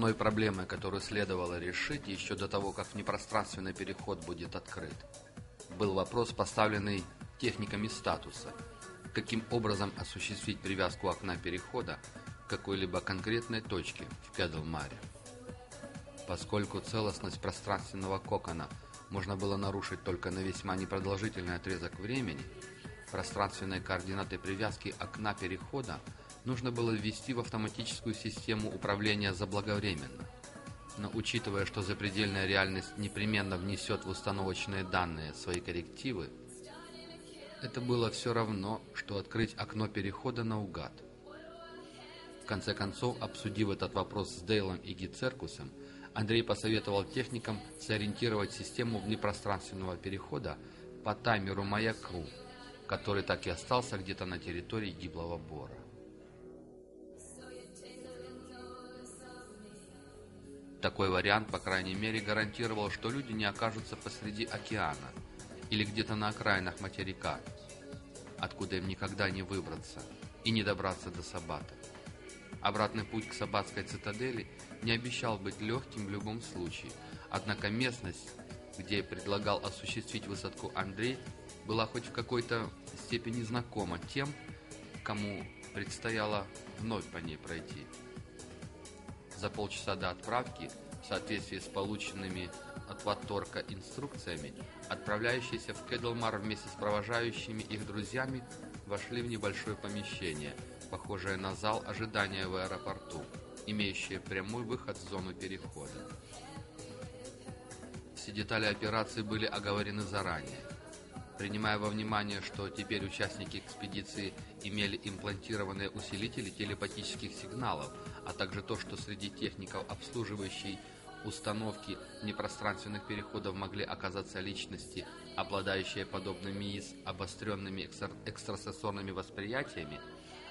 Основной проблемой, которую следовало решить еще до того, как внепространственный переход будет открыт, был вопрос, поставленный техниками статуса. Каким образом осуществить привязку окна перехода к какой-либо конкретной точке в Кедлмаре? Поскольку целостность пространственного кокона можно было нарушить только на весьма непродолжительный отрезок времени, пространственные координаты привязки окна перехода – нужно было ввести в автоматическую систему управления заблаговременно. Но учитывая, что запредельная реальность непременно внесет в установочные данные свои коррективы, это было все равно, что открыть окно перехода наугад. В конце концов, обсудив этот вопрос с Дейлом и Гицеркусом, Андрей посоветовал техникам сориентировать систему внепространственного перехода по таймеру маяку, который так и остался где-то на территории гиблого бора. Такой вариант, по крайней мере, гарантировал, что люди не окажутся посреди океана или где-то на окраинах материка, откуда им никогда не выбраться и не добраться до Сабата. Обратный путь к Сабатской цитадели не обещал быть легким в любом случае, однако местность, где предлагал осуществить высадку Андрей, была хоть в какой-то степени знакома тем, кому предстояло вновь по ней пройти за полчаса до отправки, в соответствии с полученными от Ватторка инструкциями, отправляющиеся в Кедлмар вместе с провожающими их друзьями вошли в небольшое помещение, похожее на зал ожидания в аэропорту, имеющее прямой выход в зону перехода. Все детали операции были оговорены заранее. Принимая во внимание, что теперь участники экспедиции имели имплантированные усилители телепатических сигналов, а также то, что среди техников, обслуживающей установки непространственных переходов могли оказаться личности, обладающие подобными ИИС обостренными экстра экстрасенсорными восприятиями,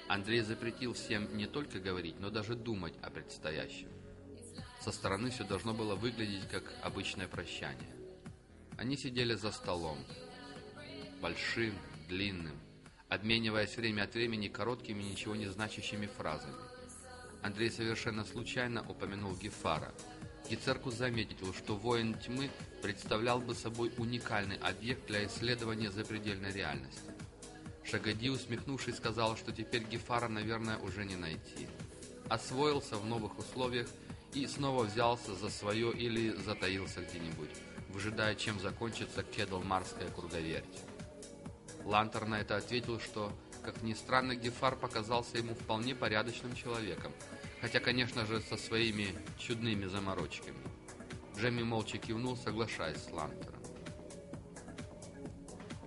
Андрей запретил всем не только говорить, но даже думать о предстоящем. Со стороны все должно было выглядеть как обычное прощание. Они сидели за столом, большим, длинным, обмениваясь время от времени короткими, ничего не значащими фразами. Андрей совершенно случайно упомянул Гефара. Гицеркус заметил, что воин тьмы представлял бы собой уникальный объект для исследования запредельной реальности. Шагади, усмехнувшись, сказал, что теперь Гефара, наверное, уже не найти. Освоился в новых условиях и снова взялся за свое или затаился где-нибудь, выжидая, чем закончится Кедлмарская круговерть. Лантер на это ответил, что как ни странно, Гефар показался ему вполне порядочным человеком, хотя, конечно же, со своими чудными заморочками. Джемми молча кивнул, соглашаясь с Лантером.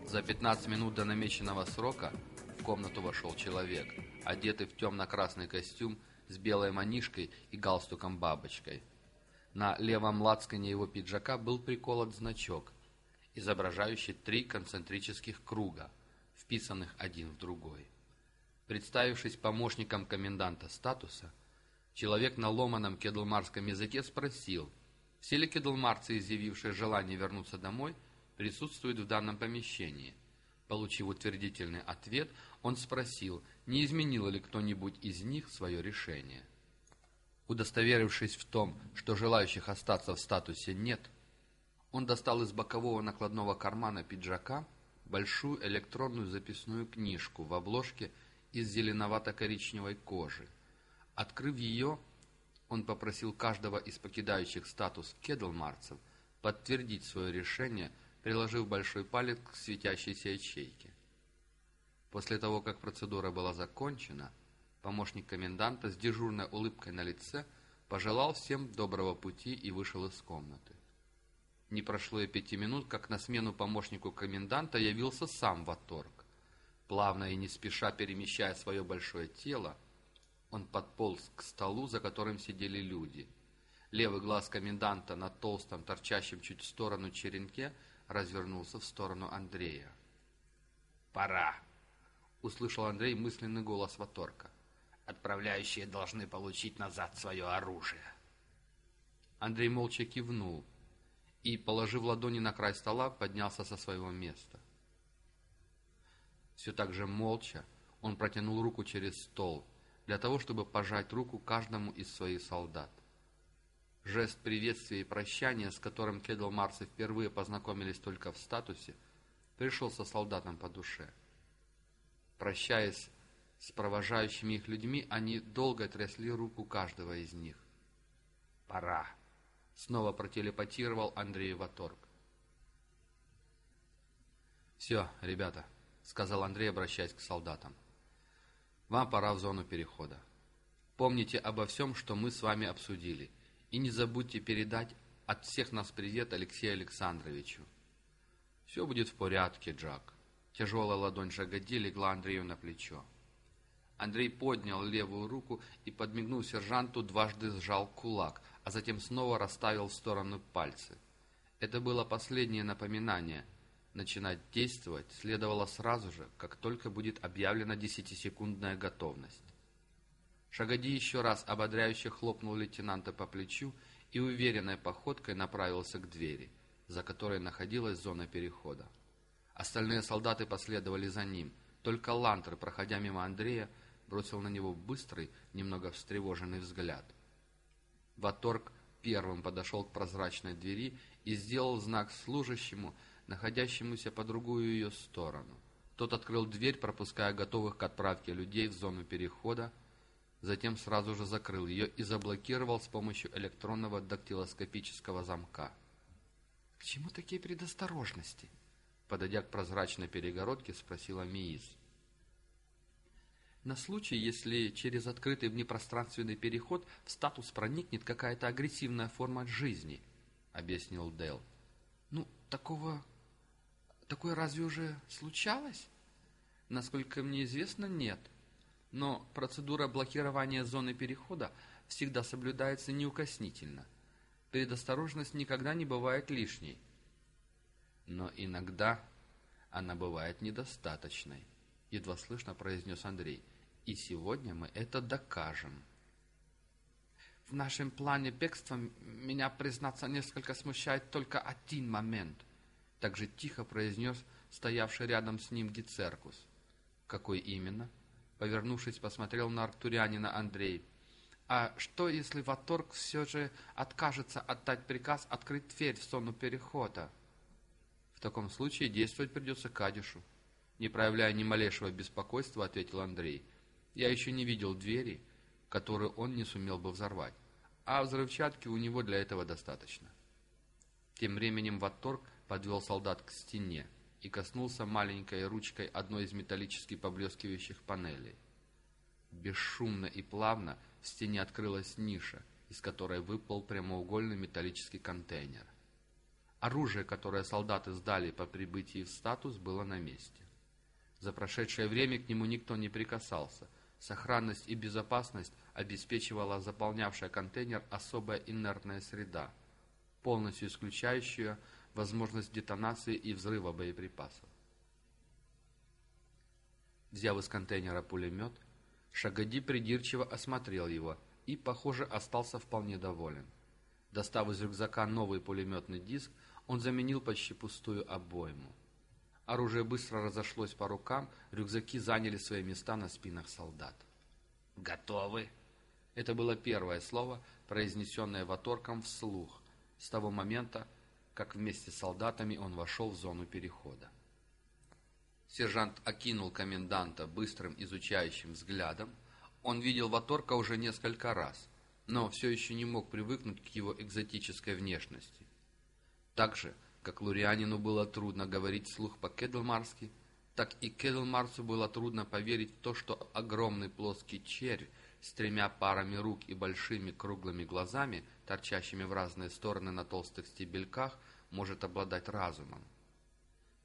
За 15 минут до намеченного срока в комнату вошел человек, одетый в темно-красный костюм с белой манишкой и галстуком-бабочкой. На левом лацкане его пиджака был приколот значок, изображающий три концентрических круга – вписанных один в другой. Представившись помощником коменданта статуса, человек на ломаном кедлмарском языке спросил, все ли кедлмарцы, изъявившие желание вернуться домой, присутствуют в данном помещении. Получив утвердительный ответ, он спросил, не изменило ли кто-нибудь из них свое решение. Удостоверившись в том, что желающих остаться в статусе нет, он достал из бокового накладного кармана пиджака большую электронную записную книжку в обложке из зеленовато-коричневой кожи. Открыв ее, он попросил каждого из покидающих статус кедлмарцев подтвердить свое решение, приложив большой палец к светящейся ячейке. После того, как процедура была закончена, помощник коменданта с дежурной улыбкой на лице пожелал всем доброго пути и вышел из комнаты. Не прошло и пяти минут, как на смену помощнику коменданта явился сам Ваторг. Плавно и не спеша перемещая свое большое тело, Он подполз к столу, за которым сидели люди. Левый глаз коменданта на толстом, торчащем чуть в сторону черенке развернулся в сторону Андрея. «Пора!» — услышал Андрей мысленный голос Ваторка. «Отправляющие должны получить назад свое оружие». Андрей молча кивнул и, положив ладони на край стола, поднялся со своего места. Все так же молча он протянул руку через стол для того, чтобы пожать руку каждому из своих солдат. Жест приветствия и прощания, с которым Кедл Марсы впервые познакомились только в статусе, пришел со солдатам по душе. Прощаясь с провожающими их людьми, они долго трясли руку каждого из них. «Пора!» — снова протелепатировал Андрей Ваторг. «Все, ребята», — сказал Андрей, обращаясь к солдатам. «Вам пора в зону перехода. Помните обо всем, что мы с вами обсудили, и не забудьте передать от всех нас привет Алексею Александровичу. Все будет в порядке, Джак». Тяжелая ладонь Жагади легла Андрею на плечо. Андрей поднял левую руку и, подмигнув сержанту, дважды сжал кулак, а затем снова расставил в сторону пальцы. Это было последнее напоминание. Начинать действовать следовало сразу же, как только будет объявлена десятисекундная готовность. Шагади еще раз ободряюще хлопнул лейтенанта по плечу и уверенной походкой направился к двери, за которой находилась зона перехода. Остальные солдаты последовали за ним. Только Лантер, проходя мимо Андрея, бросил на него быстрый, немного встревоженный взгляд. Ваторг первым подошел к прозрачной двери и сделал знак служащему, находящемуся по другую ее сторону. Тот открыл дверь, пропуская готовых к отправке людей в зону перехода, затем сразу же закрыл ее и заблокировал с помощью электронного дактилоскопического замка. «К чему такие предосторожности?» Подойдя к прозрачной перегородке, спросила Миис. «На случай, если через открытый внепространственный переход в статус проникнет какая-то агрессивная форма жизни», — объяснил Дэл. «Ну, такого... Такое разве уже случалось?» «Насколько мне известно, нет. Но процедура блокирования зоны перехода всегда соблюдается неукоснительно. Предосторожность никогда не бывает лишней. Но иногда она бывает недостаточной, едва слышно произнес Андрей. И сегодня мы это докажем. В нашем плане бегства меня, признаться, несколько смущает только один момент. Так же тихо произнес стоявший рядом с ним Гицеркус. Какой именно? Повернувшись, посмотрел на арктурянина Андрей. А что, если Ваторг все же откажется отдать приказ открыть дверь в зону перехода? В таком случае действовать придется Кадишу. Не проявляя ни малейшего беспокойства, ответил Андрей. Я еще не видел двери, которую он не сумел бы взорвать, а взрывчатки у него для этого достаточно. Тем временем Ватторг подвел солдат к стене и коснулся маленькой ручкой одной из металлически поблескивающих панелей. Бесшумно и плавно в стене открылась ниша, из которой выпал прямоугольный металлический контейнер. Оружие, которое солдаты сдали по прибытии в статус, было на месте. За прошедшее время к нему никто не прикасался. Сохранность и безопасность обеспечивала заполнявшая контейнер особая инертная среда, полностью исключающая возможность детонации и взрыва боеприпасов. Взяв из контейнера пулемет, Шагади придирчиво осмотрел его и, похоже, остался вполне доволен. Достав из рюкзака новый пулеметный диск, он заменил почти пустую обойму. Оружие быстро разошлось по рукам, рюкзаки заняли свои места на спинах солдат. «Готовы?» Это было первое слово, произнесенное Ваторком вслух, с того момента, как вместе с солдатами он вошел в зону перехода. Сержант окинул коменданта быстрым изучающим взглядом. Он видел Ваторка уже несколько раз, но все еще не мог привыкнуть к его экзотической внешности. Так же, как Лурианину было трудно говорить вслух по-кедлмарски, так и Кедлмарсу было трудно поверить в то, что огромный плоский червь с тремя парами рук и большими круглыми глазами, торчащими в разные стороны на толстых стебельках, может обладать разумом.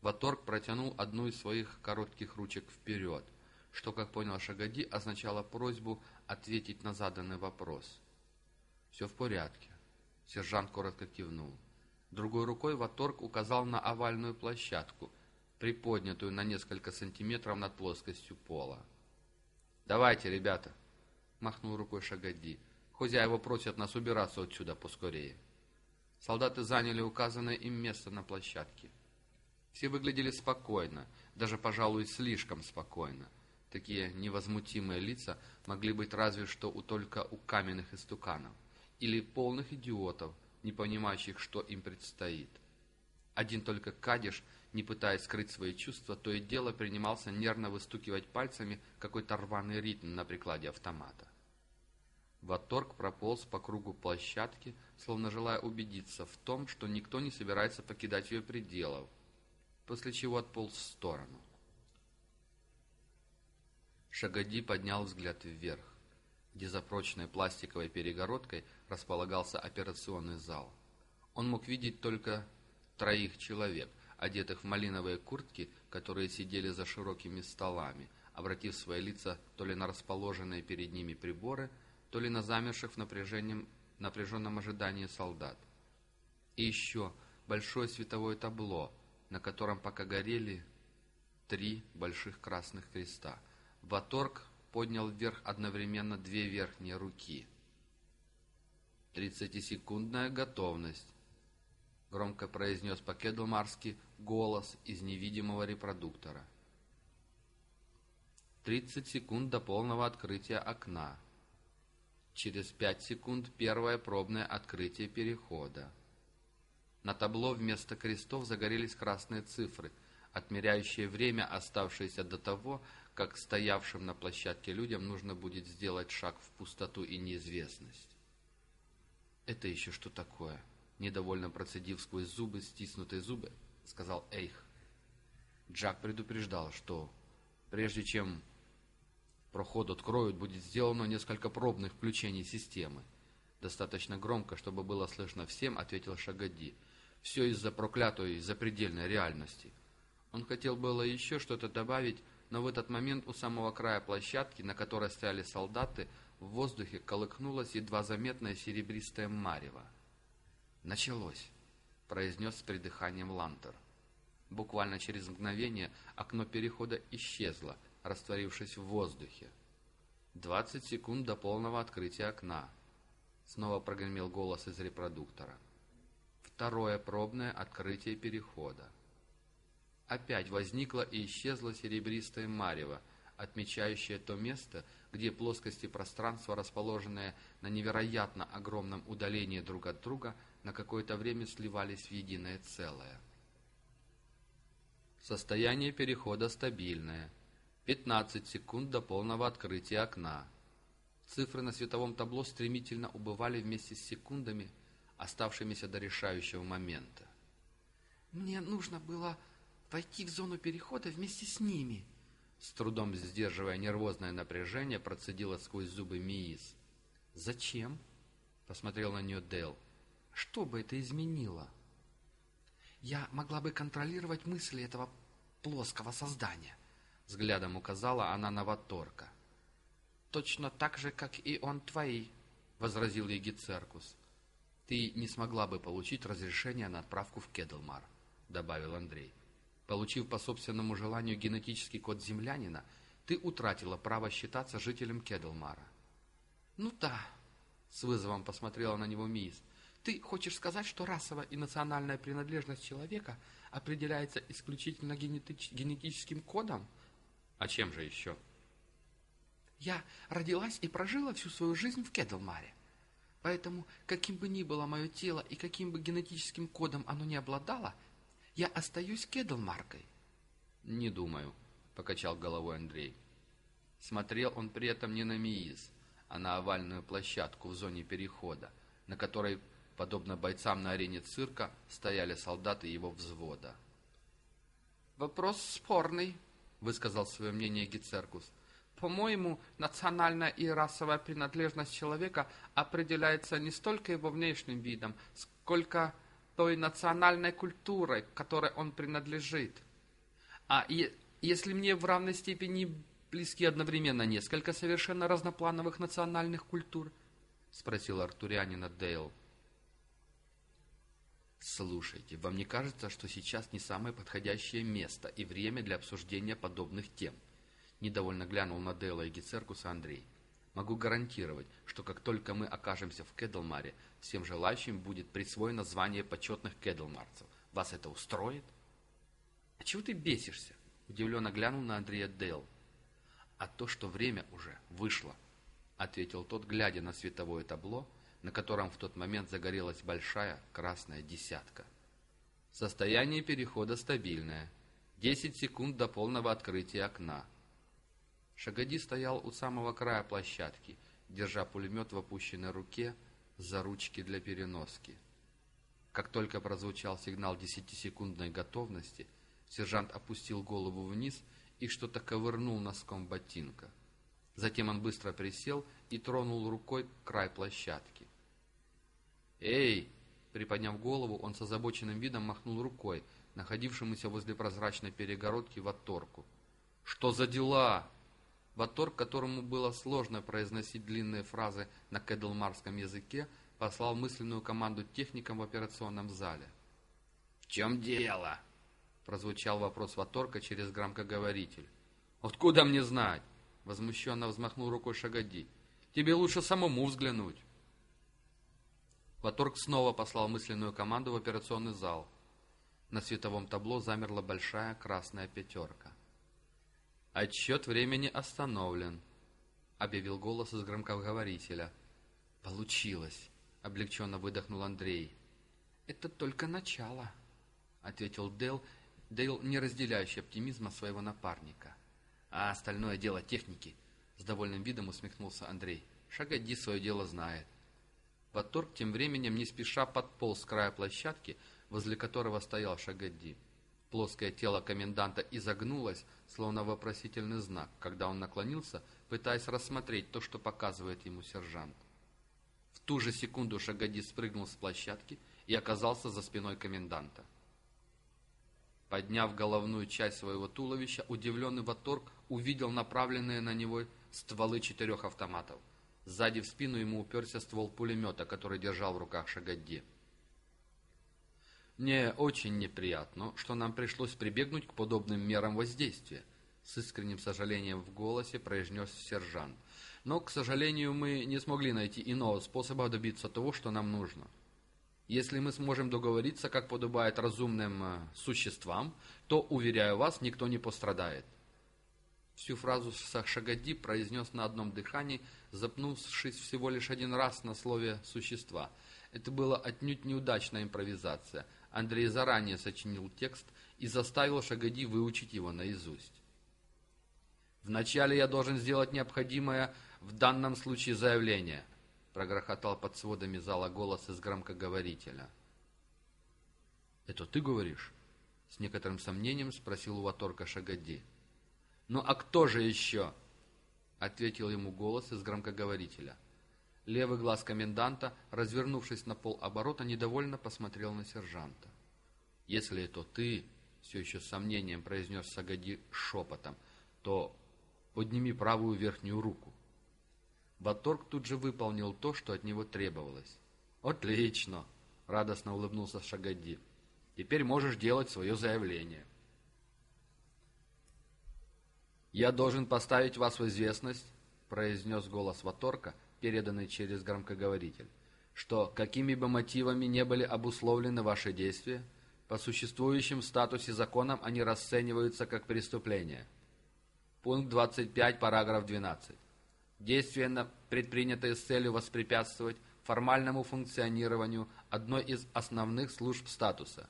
Ваторг протянул одну из своих коротких ручек вперед, что, как понял Шагади, означало просьбу ответить на заданный вопрос. «Все в порядке», — сержант коротко кивнул. Другой рукой Ваторг указал на овальную площадку, приподнятую на несколько сантиметров над плоскостью пола. «Давайте, ребята!» — махнул рукой Шагади. «Хозяева просят нас убираться отсюда поскорее». Солдаты заняли указанное им место на площадке. Все выглядели спокойно, даже, пожалуй, слишком спокойно. Такие невозмутимые лица могли быть разве что у только у каменных истуканов или полных идиотов, не понимающих, что им предстоит. Один только Кадиш, не пытаясь скрыть свои чувства, то и дело принимался нервно выстукивать пальцами какой-то рваный ритм на прикладе автомата. Ваторг прополз по кругу площадки, словно желая убедиться в том, что никто не собирается покидать ее пределов, после чего отполз в сторону. Шагади поднял взгляд вверх, где за прочной пластиковой перегородкой располагался операционный зал. Он мог видеть только троих человек, одетых в малиновые куртки, которые сидели за широкими столами, обратив свои лица то ли на расположенные перед ними приборы, то ли на замерших в напряженном, напряженном ожидании солдат. И еще большое световое табло, на котором пока горели три больших красных креста. Ваторг поднял вверх одновременно две верхние руки. «Тридцатисекундная готовность», — громко произнес по-кедлмарски голос из невидимого репродуктора. «Тридцать секунд до полного открытия окна. Через пять секунд первое пробное открытие перехода. На табло вместо крестов загорелись красные цифры, отмеряющие время, оставшееся до того, как стоявшим на площадке людям нужно будет сделать шаг в пустоту и неизвестность. «Это еще что такое?» Недовольно процедив сквозь зубы, стиснутые зубы, сказал Эйх. Джак предупреждал, что прежде чем проход откроют, будет сделано несколько пробных включений системы. Достаточно громко, чтобы было слышно всем, ответил Шагади. Все из-за проклятой запредельной реальности. Он хотел было еще что-то добавить, но в этот момент у самого края площадки, на которой стояли солдаты, в воздухе колыхнулось едва заметное серебристое марево. «Началось», — произнес с придыханием Лантер. Буквально через мгновение окно перехода исчезло, растворившись в воздухе. «Двадцать секунд до полного открытия окна», — снова прогремел голос из репродуктора. Второе пробное открытие перехода. Опять возникло и исчезло серебристое марево, отмечающее то место, где плоскости пространства, расположенные на невероятно огромном удалении друг от друга, на какое-то время сливались в единое целое. Состояние перехода стабильное. 15 секунд до полного открытия окна. Цифры на световом табло стремительно убывали вместе с секундами, оставшимися до решающего момента. «Мне нужно было войти в зону перехода вместе с ними. С трудом сдерживая нервозное напряжение, процедила сквозь зубы Миис. «Зачем?» — посмотрел на нее Дэл. «Что бы это изменило?» «Я могла бы контролировать мысли этого плоского создания», — взглядом указала она на Ваторка. «Точно так же, как и он твои», — возразил ей. «Ты не смогла бы получить разрешение на отправку в Кедлмар», — добавил Андрей. Получив по собственному желанию генетический код землянина, ты утратила право считаться жителем Кедлмара. «Ну да», — с вызовом посмотрела на него Мисс. «Ты хочешь сказать, что расовая и национальная принадлежность человека определяется исключительно генетич генетическим кодом?» «А чем же еще?» «Я родилась и прожила всю свою жизнь в Кедлмаре. Поэтому, каким бы ни было мое тело и каким бы генетическим кодом оно ни обладало, — я остаюсь Кедлмаркой. Не думаю, покачал головой Андрей. Смотрел он при этом не на Мииз, а на овальную площадку в зоне перехода, на которой, подобно бойцам на арене цирка, стояли солдаты его взвода. «Вопрос спорный», — высказал свое мнение Гицеркус. «По-моему, национальная и расовая принадлежность человека определяется не столько его внешним видом, сколько той национальной культурой, которой он принадлежит. А и, если мне в равной степени близки одновременно несколько совершенно разноплановых национальных культур?» — спросил артурянина Дейл. «Слушайте, вам не кажется, что сейчас не самое подходящее место и время для обсуждения подобных тем?» Недовольно глянул на Дейла и Гицеркуса Андрей. «Могу гарантировать, что как только мы окажемся в Кедлмаре, всем желающим будет присвоено звание почетных кедлмарцев. Вас это устроит?» «А чего ты бесишься?» — удивленно глянул на Андрея Дейл. «А то, что время уже вышло», — ответил тот, глядя на световое табло, на котором в тот момент загорелась большая красная десятка. Состояние перехода стабильное. Десять секунд до полного открытия окна. Шагоди стоял у самого края площадки, держа пулемет в опущенной руке за ручки для переноски. Как только прозвучал сигнал десятисекундной готовности, сержант опустил голову вниз и что-то ковырнул носком ботинка. Затем он быстро присел и тронул рукой край площадки. «Эй!» Приподняв голову, он с озабоченным видом махнул рукой, находившемуся возле прозрачной перегородки Ватторку. «Что за дела?» Ватторг, которому было сложно произносить длинные фразы на кедлмарском языке, послал мысленную команду техникам в операционном зале. «В чем дело?» прозвучал вопрос Ваторка через громкоговоритель. «Откуда мне знать?» — возмущенно взмахнул рукой Шагоди. «Тебе лучше самому взглянуть». Ваторг снова послал мысленную команду в операционный зал. На световом табло замерла большая красная пятерка. «Отсчет времени остановлен», — объявил голос из громкоговорителя. «Получилось», — облегченно выдохнул Андрей. «Это только начало», — ответил Дел Дейл, не разделяющий оптимизма своего напарника. «А остальное дело техники», — с довольным видом усмехнулся Андрей. «Шагоди свое дело знает». Ватторг тем временем не спеша подполз с края площадки, возле которого стоял Шагадди. Плоское тело коменданта изогнулось, словно вопросительный знак, когда он наклонился, пытаясь рассмотреть то, что показывает ему сержант. В ту же секунду Шагадди спрыгнул с площадки и оказался за спиной коменданта. Подняв головную часть своего туловища, удивленный Ваторг увидел направленные на него стволы четырех автоматов. Сзади в спину ему уперся ствол пулемета, который держал в руках Шагадди. «Мне очень неприятно, что нам пришлось прибегнуть к подобным мерам воздействия», с искренним сожалением в голосе произнес сержант. «Но, к сожалению, мы не смогли найти иного способа добиться того, что нам нужно. Если мы сможем договориться, как подобает разумным э, существам, то, уверяю вас, никто не пострадает. Всю фразу Сахшагади произнес на одном дыхании, запнувшись всего лишь один раз на слове «существа». Это была отнюдь неудачная импровизация. Андрей заранее сочинил текст и заставил Шагади выучить его наизусть. «Вначале я должен сделать необходимое в данном случае заявление», прогрохотал под сводами зала голос из громкоговорителя. «Это ты говоришь?» — с некоторым сомнением спросил у Ваторка Шагади. «Ну а кто же еще?» — ответил ему голос из громкоговорителя. Левый глаз коменданта, развернувшись на пол оборота, недовольно посмотрел на сержанта. «Если это ты», — все еще с сомнением произнес Сагади шепотом, — «то подними правую верхнюю руку». Баторг тут же выполнил то, что от него требовалось. «Отлично!» — радостно улыбнулся Шагади. «Теперь можешь делать свое заявление». «Я должен поставить вас в известность», — произнес голос Ваторка, переданный через громкоговоритель, «что какими бы мотивами не были обусловлены ваши действия, по существующим в статусе законам они расцениваются как преступление». Пункт 25, параграф 12. Действия, предпринятые с целью воспрепятствовать формальному функционированию одной из основных служб статуса.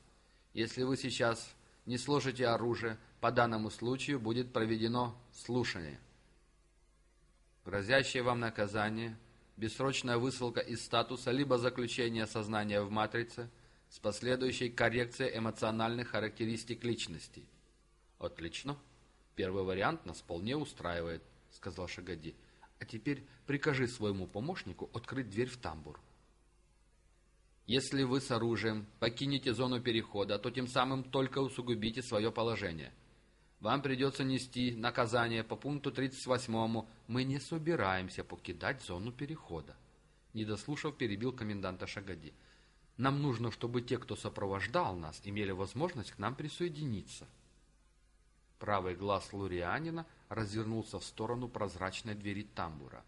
Если вы сейчас не сложите оружие, по данному случаю будет проведено слушание. Грозящее вам наказание, бессрочная высылка из статуса, либо заключение сознания в матрице с последующей коррекцией эмоциональных характеристик личности. Отлично. Первый вариант нас вполне устраивает, сказал Шагади. А теперь прикажи своему помощнику открыть дверь в тамбур. Если вы с оружием покинете зону перехода, то тем самым только усугубите свое положение. Вам придется нести наказание по пункту 38. Мы не собираемся покидать зону перехода. Не дослушав, перебил коменданта Шагади. Нам нужно, чтобы те, кто сопровождал нас, имели возможность к нам присоединиться. Правый глаз Лурианина развернулся в сторону прозрачной двери тамбура.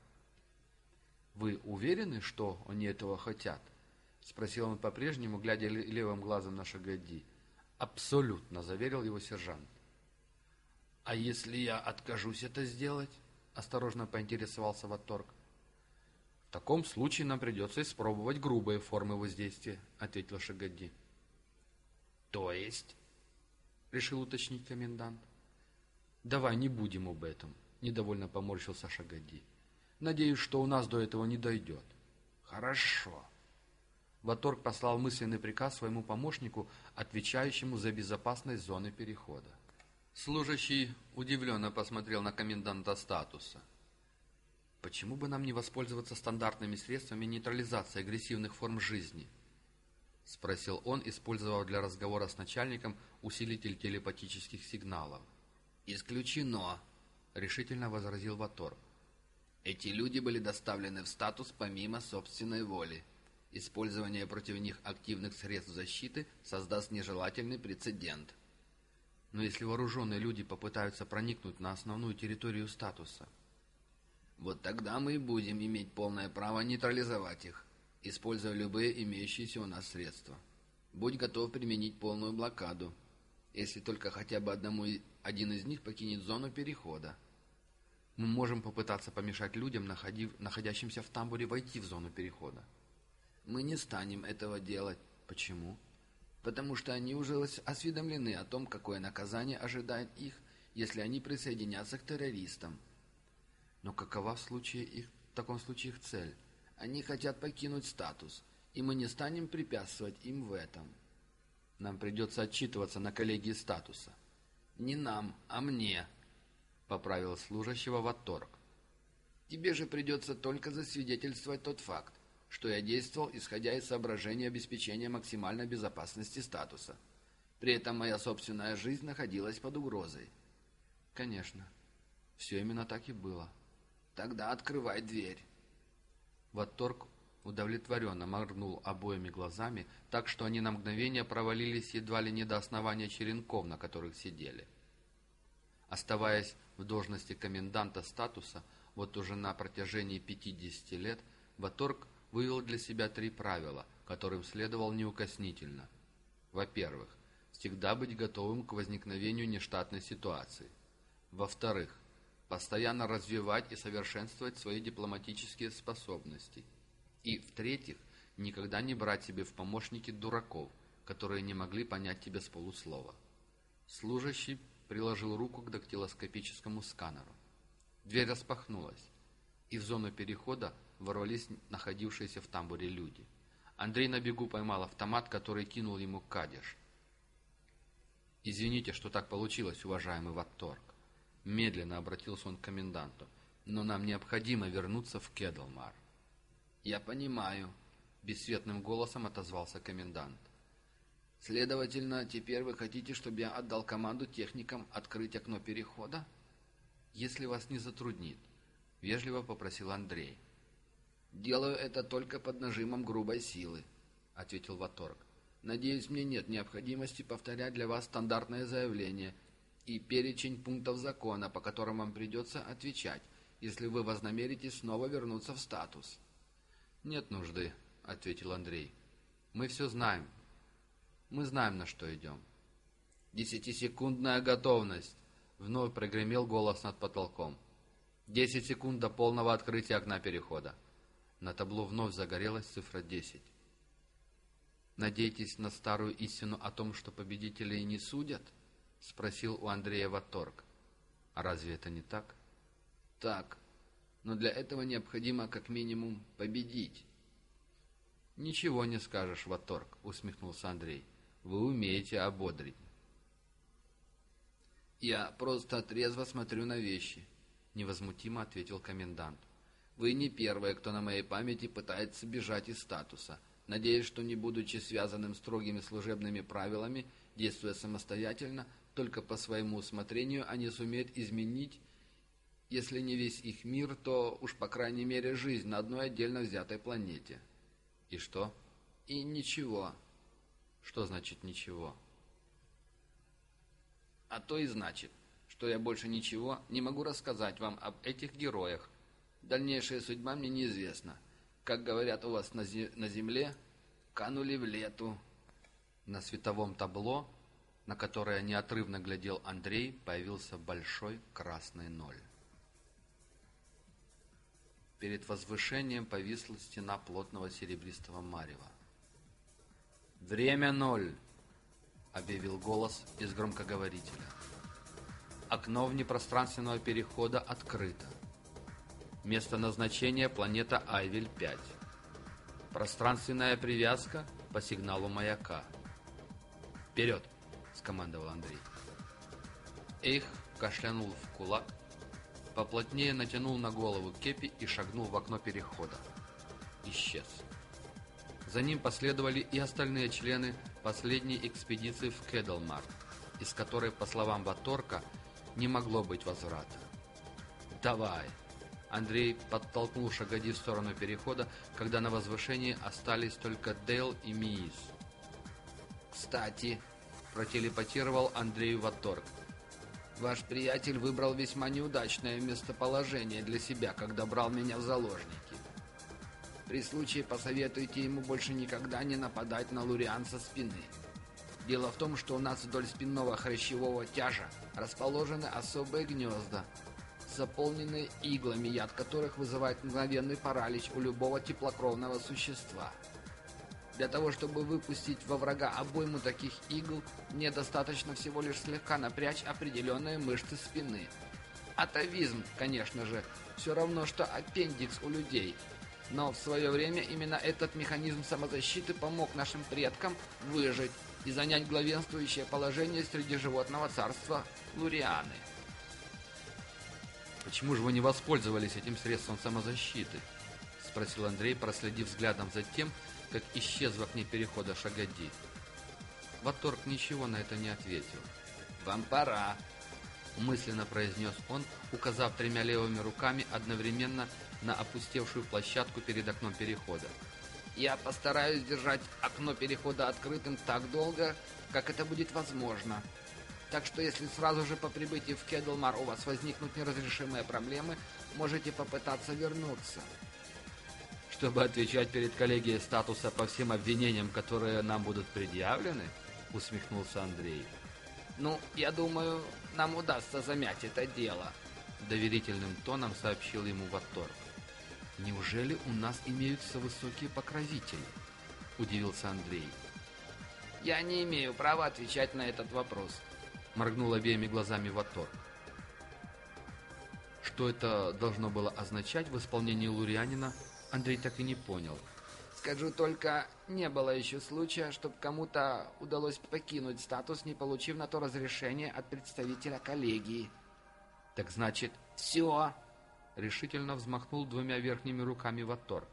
«Вы уверены, что они этого хотят?» — спросил он по-прежнему, глядя левым глазом на Шагади. «Абсолютно», — заверил его сержант. «А если я откажусь это сделать?» — осторожно поинтересовался Ватторг. «В таком случае нам придется испробовать грубые формы воздействия», — ответил Шагади. «То есть?» — решил уточнить комендант. «Давай не будем об этом», — недовольно поморщился Шагади. «Надеюсь, что у нас до этого не дойдет». «Хорошо». Ваторг послал мысленный приказ своему помощнику, отвечающему за безопасность зоны перехода. Служащий удивленно посмотрел на коменданта статуса. «Почему бы нам не воспользоваться стандартными средствами нейтрализации агрессивных форм жизни?» — спросил он, использовав для разговора с начальником усилитель телепатических сигналов. «Исключено», — решительно возразил Ватор. «Эти люди были доставлены в статус помимо собственной воли. Использование против них активных средств защиты создаст нежелательный прецедент». «Но если вооруженные люди попытаются проникнуть на основную территорию статуса?» «Вот тогда мы и будем иметь полное право нейтрализовать их, используя любые имеющиеся у нас средства. Будь готов применить полную блокаду, если только хотя бы одному один из них покинет зону перехода. Мы можем попытаться помешать людям, находив, находящимся в тамбуре, войти в зону перехода. Мы не станем этого делать. Почему? Потому что они уже осведомлены о том, какое наказание ожидает их, если они присоединятся к террористам. Но какова в, случае их, в таком случае их цель? Они хотят покинуть статус, и мы не станем препятствовать им в этом. Нам придется отчитываться на коллегии статуса. «Не нам, а мне», — поправил служащего Ватторг. «Тебе же придется только засвидетельствовать тот факт, что я действовал, исходя из соображения обеспечения максимальной безопасности статуса. При этом моя собственная жизнь находилась под угрозой». «Конечно. Все именно так и было». «Тогда открывай дверь». Ватторг удовлетворенно моргнул обоими глазами, так что они на мгновение провалились едва ли не до основания черенков, на которых сидели. Оставаясь в должности коменданта статуса вот уже на протяжении 50 лет, Ваторг вывел для себя три правила, которым следовал неукоснительно. Во-первых, всегда быть готовым к возникновению нештатной ситуации. Во-вторых, постоянно развивать и совершенствовать свои дипломатические способности – и, в-третьих, никогда не брать себе в помощники дураков, которые не могли понять тебя с полуслова. Служащий приложил руку к дактилоскопическому сканеру. Дверь распахнулась, и в зону перехода ворвались находившиеся в тамбуре люди. Андрей на бегу поймал автомат, который кинул ему кадеш. «Извините, что так получилось, уважаемый Ватторг». Медленно обратился он к коменданту. «Но нам необходимо вернуться в Кедлмар». «Я понимаю», — бесцветным голосом отозвался комендант. «Следовательно, теперь вы хотите, чтобы я отдал команду техникам открыть окно перехода?» «Если вас не затруднит», — вежливо попросил Андрей. «Делаю это только под нажимом грубой силы», — ответил Ваторг. «Надеюсь, мне нет необходимости повторять для вас стандартное заявление и перечень пунктов закона, по которым вам придется отвечать, если вы вознамеритесь снова вернуться в статус». «Нет нужды», — ответил Андрей. «Мы все знаем. Мы знаем, на что идем». «Десятисекундная готовность!» — вновь прогремел голос над потолком. «Десять секунд до полного открытия окна перехода». На табло вновь загорелась цифра десять. «Надеетесь на старую истину о том, что победителей не судят?» — спросил у Андрея Ваторг. «А разве это не так?» «Так», но для этого необходимо как минимум победить. «Ничего не скажешь, Ваторг», — усмехнулся Андрей. «Вы умеете ободрить». «Я просто трезво смотрю на вещи», — невозмутимо ответил комендант. «Вы не первые, кто на моей памяти пытается бежать из статуса, Надеюсь, что не будучи связанным строгими служебными правилами, действуя самостоятельно, только по своему усмотрению они сумеют изменить, если не весь их мир, то уж по крайней мере жизнь на одной отдельно взятой планете. И что? И ничего. Что значит ничего? А то и значит, что я больше ничего не могу рассказать вам об этих героях. Дальнейшая судьба мне неизвестна. Как говорят у вас на, на земле, канули в лету. На световом табло, на которое неотрывно глядел Андрей, появился большой красный ноль. Перед возвышением повисла стена плотного серебристого марева. «Время ноль!» — объявил голос из громкоговорителя. Окно внепространственного перехода открыто. Место назначения — планета Айвель-5. Пространственная привязка по сигналу маяка. «Вперед!» — скомандовал Андрей. Эйх кашлянул в кулак, поплотнее натянул на голову кепи и шагнул в окно перехода. Исчез. За ним последовали и остальные члены последней экспедиции в Кедлмар, из которой, по словам Ваторка, не могло быть возврата. «Давай!» Андрей подтолкнул шагоди в сторону перехода, когда на возвышении остались только Дейл и Миис. «Кстати», — протелепатировал Андрею Ваторг, «ваш приятель выбрал весьма неудачное местоположение для себя, когда брал меня в заложники. При случае посоветуйте ему больше никогда не нападать на Луриан со спины. Дело в том, что у нас вдоль спинного хрящевого тяжа расположены особые гнезда, заполненные иглами, яд которых вызывает мгновенный паралич у любого теплокровного существа. Для того, чтобы выпустить во врага обойму таких игл, мне достаточно всего лишь слегка напрячь определенные мышцы спины. Атовизм, конечно же, все равно, что аппендикс у людей – но в свое время именно этот механизм самозащиты помог нашим предкам выжить и занять главенствующее положение среди животного царства Лурианы. «Почему же вы не воспользовались этим средством самозащиты?» — спросил Андрей, проследив взглядом за тем, как исчез в окне перехода Шагади. Ваторг ничего на это не ответил. «Вам пора», — мысленно произнес он, указав тремя левыми руками одновременно на опустевшую площадку перед окном перехода. «Я постараюсь держать окно перехода открытым так долго, как это будет возможно. Так что если сразу же по прибытии в Кедлмар у вас возникнут неразрешимые проблемы, можете попытаться вернуться». «Чтобы отвечать перед коллегией статуса по всем обвинениям, которые нам будут предъявлены?» — усмехнулся Андрей. «Ну, я думаю, нам удастся замять это дело», — доверительным тоном сообщил ему Ватторг. «Неужели у нас имеются высокие покровители?» – удивился Андрей. «Я не имею права отвечать на этот вопрос», – моргнул обеими глазами Ватор. Что это должно было означать в исполнении Лурианина, Андрей так и не понял. «Скажу только, не было еще случая, чтобы кому-то удалось покинуть статус, не получив на то разрешение от представителя коллегии». «Так значит...» «Все!» решительно взмахнул двумя верхними руками в отторг.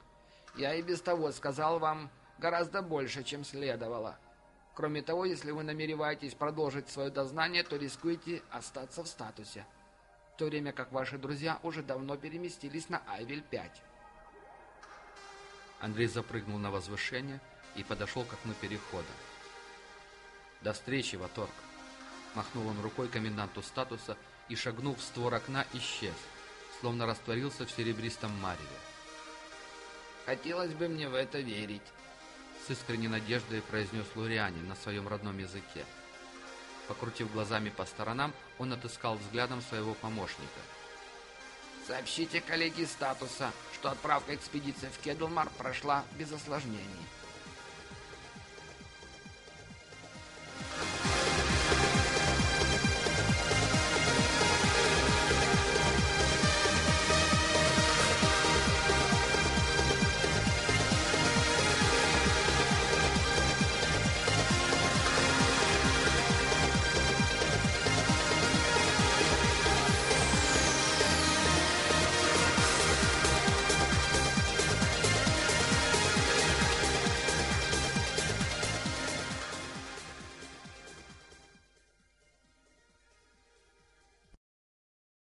«Я и без того сказал вам гораздо больше, чем следовало. Кроме того, если вы намереваетесь продолжить свое дознание, то рискуете остаться в статусе, в то время как ваши друзья уже давно переместились на Айвель-5». Андрей запрыгнул на возвышение и подошел к окну перехода. «До встречи, Ваторг!» Махнул он рукой коменданту статуса и, шагнув в створ окна, исчез словно растворился в серебристом мареве. «Хотелось бы мне в это верить», — с искренней надеждой произнес Лурианин на своем родном языке. Покрутив глазами по сторонам, он отыскал взглядом своего помощника. «Сообщите коллеге статуса, что отправка экспедиции в Кедлмар прошла без осложнений».